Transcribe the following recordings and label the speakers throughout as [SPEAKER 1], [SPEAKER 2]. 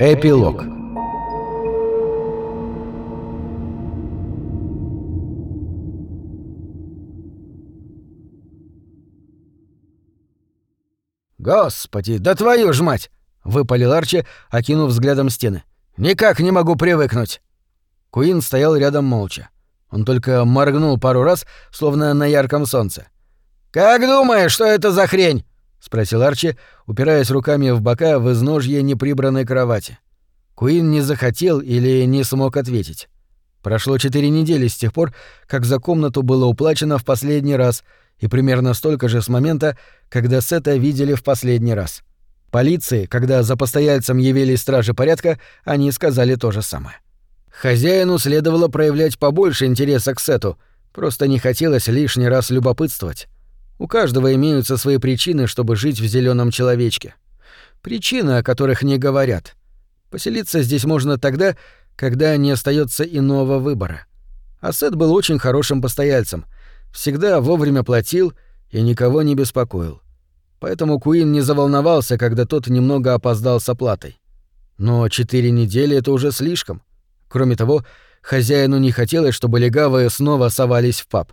[SPEAKER 1] Эпилог
[SPEAKER 2] «Господи, да твою ж мать!» — выпалил Арчи, окинув взглядом стены. «Никак не могу привыкнуть!» Куин стоял рядом молча. Он только моргнул пару раз, словно на ярком солнце. «Как думаешь, что это за хрень?» — спросил Арчи, упираясь руками в бока в изножье неприбранной кровати. Куин не захотел или не смог ответить. Прошло четыре недели с тех пор, как за комнату было уплачено в последний раз, и примерно столько же с момента, когда Сета видели в последний раз. Полиции, когда за постояльцем явились стражи порядка, они сказали то же самое. Хозяину следовало проявлять побольше интереса к Сету, просто не хотелось лишний раз любопытствовать. У каждого имеются свои причины, чтобы жить в зеленом человечке. Причины, о которых не говорят. Поселиться здесь можно тогда, когда не остается иного выбора. А Сет был очень хорошим постояльцем, всегда вовремя платил и никого не беспокоил. Поэтому Куин не заволновался, когда тот немного опоздал с оплатой. Но четыре недели — это уже слишком. Кроме того, хозяину не хотелось, чтобы легавые снова совались в паб.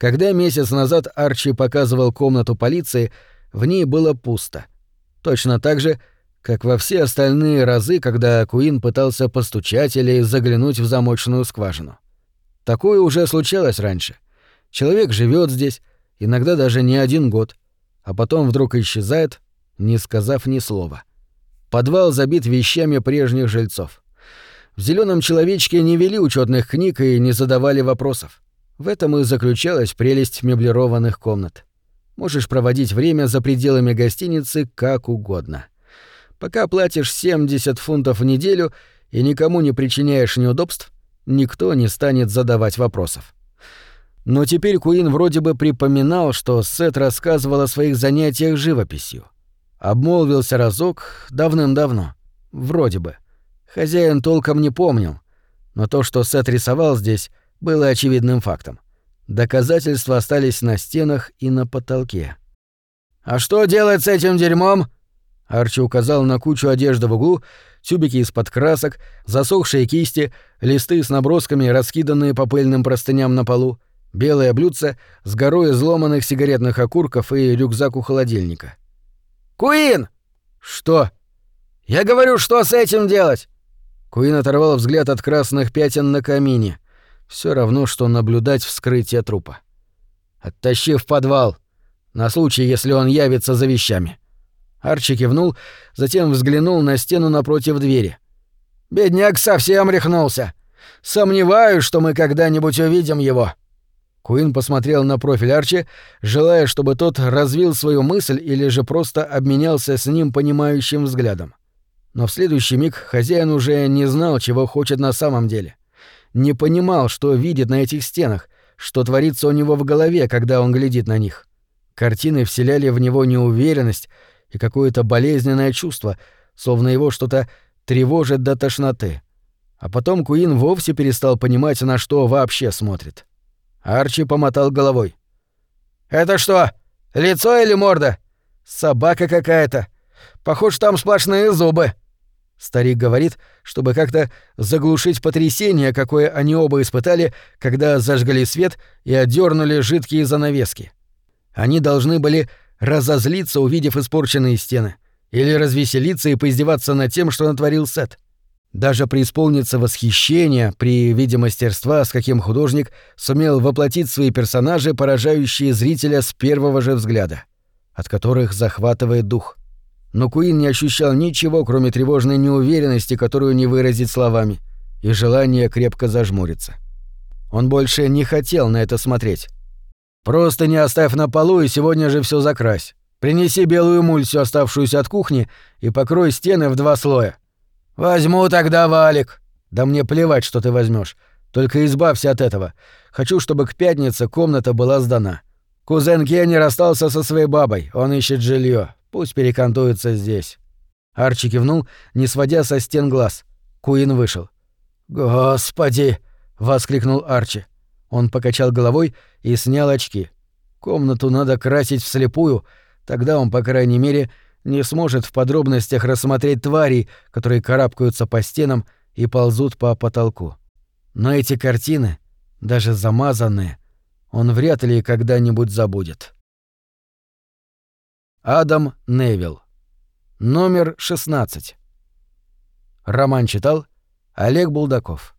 [SPEAKER 2] Когда месяц назад Арчи показывал комнату полиции, в ней было пусто. Точно так же, как во все остальные разы, когда Куин пытался постучать или заглянуть в замочную скважину. Такое уже случалось раньше. Человек живет здесь, иногда даже не один год, а потом вдруг исчезает, не сказав ни слова. Подвал забит вещами прежних жильцов. В зеленом человечке не вели учетных книг и не задавали вопросов. В этом и заключалась прелесть меблированных комнат. Можешь проводить время за пределами гостиницы как угодно. Пока платишь 70 фунтов в неделю и никому не причиняешь неудобств, никто не станет задавать вопросов. Но теперь Куин вроде бы припоминал, что Сет рассказывал о своих занятиях живописью. Обмолвился разок давным-давно. Вроде бы. Хозяин толком не помнил. Но то, что Сет рисовал здесь, было очевидным фактом. Доказательства остались на стенах и на потолке. «А что делать с этим дерьмом?» Арчи указал на кучу одежды в углу, тюбики из-под красок, засохшие кисти, листы с набросками, раскиданные по пыльным простыням на полу, белое блюдце с горой изломанных сигаретных окурков и рюкзак у холодильника. «Куин!» «Что?» «Я говорю, что с этим делать?» Куин оторвал взгляд от красных пятен на камине. Все равно, что наблюдать вскрытие трупа. «Оттащи в подвал, на случай, если он явится за вещами». Арчи кивнул, затем взглянул на стену напротив двери. «Бедняк совсем рехнулся. Сомневаюсь, что мы когда-нибудь увидим его». Куин посмотрел на профиль Арчи, желая, чтобы тот развил свою мысль или же просто обменялся с ним понимающим взглядом. Но в следующий миг хозяин уже не знал, чего хочет на самом деле не понимал, что видит на этих стенах, что творится у него в голове, когда он глядит на них. Картины вселяли в него неуверенность и какое-то болезненное чувство, словно его что-то тревожит до тошноты. А потом Куин вовсе перестал понимать, на что вообще смотрит. Арчи помотал головой. «Это что, лицо или морда? Собака какая-то. Похож, там сплошные зубы». Старик говорит, чтобы как-то заглушить потрясение, какое они оба испытали, когда зажгли свет и отдернули жидкие занавески. Они должны были разозлиться, увидев испорченные стены, или развеселиться и поиздеваться над тем, что натворил Сет. Даже преисполниться восхищения при виде мастерства, с каким художник сумел воплотить свои персонажи, поражающие зрителя с первого же взгляда, от которых захватывает дух но Куин не ощущал ничего, кроме тревожной неуверенности, которую не выразить словами, и желания крепко зажмуриться. Он больше не хотел на это смотреть. «Просто не оставь на полу и сегодня же все закрась. Принеси белую эмульсию, оставшуюся от кухни, и покрой стены в два слоя». «Возьму тогда валик». «Да мне плевать, что ты возьмешь. Только избавься от этого. Хочу, чтобы к пятнице комната была сдана. Кузен Кенни расстался со своей бабой, он ищет жилье. Пусть перекантуется здесь. Арчи кивнул, не сводя со стен глаз. Куин вышел. «Господи!» — воскликнул Арчи. Он покачал головой и снял очки. Комнату надо красить вслепую, тогда он, по крайней мере, не сможет в подробностях рассмотреть тварей, которые карабкаются по стенам и ползут по потолку. Но эти картины, даже замазанные, он вряд ли когда-нибудь забудет. Адам Невилл. Номер 16. Роман читал Олег Булдаков.